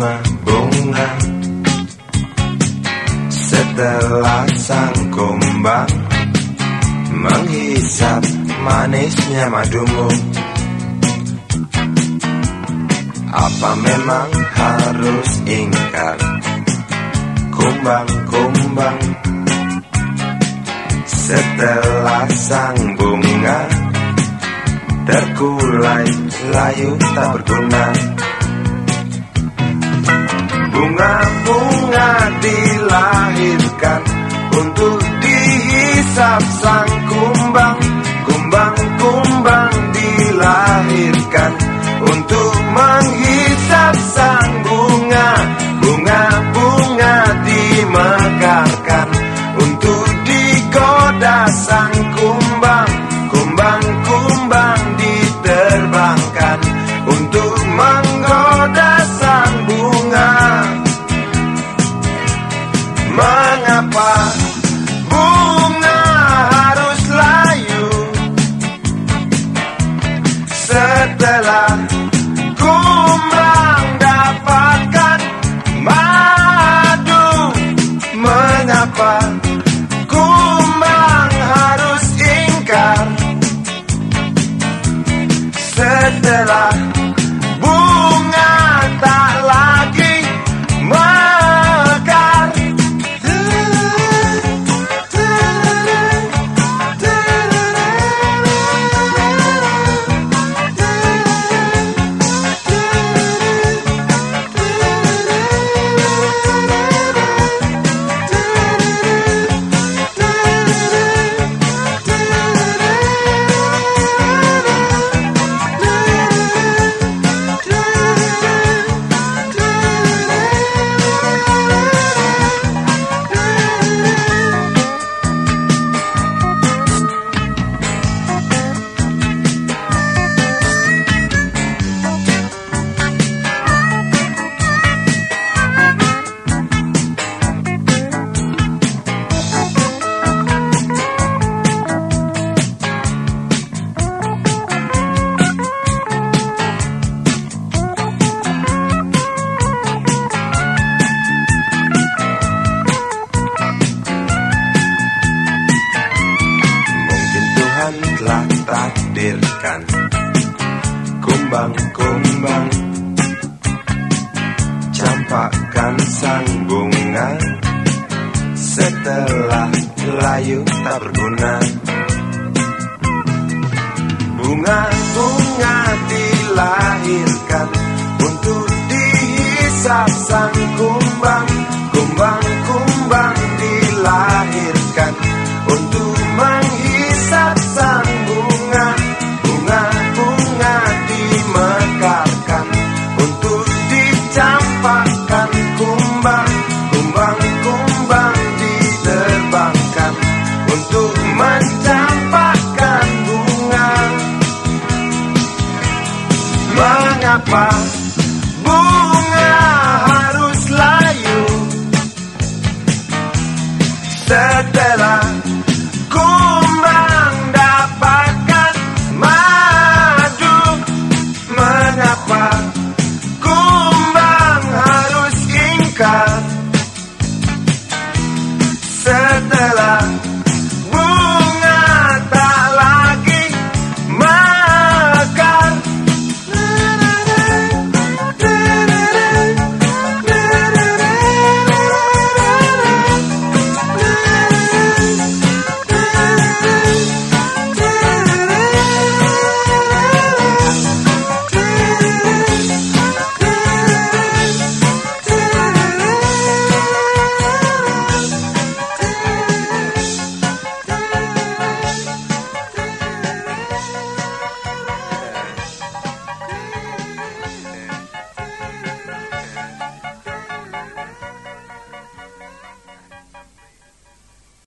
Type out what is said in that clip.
bunga-bunga Setelah sang kumbang Menghisap manisnya madumu. Apa memang harus ingkar Kumbang-kumbang? Setelah sang bunga Terkulai layu tak berguna Bunga-bunga dilahirkan Untuk dihisap sang Setelah kumbang dapatkan madu Mengapa Tuhan telah takdirkan. Kumbang-kumbang Campakkan sang bunga. Setelah layu tak berguna. Bunga-bunga dilahirkan Untuk dihisap sang kumbang. Kumbang-kumbang dilahirkan escapar.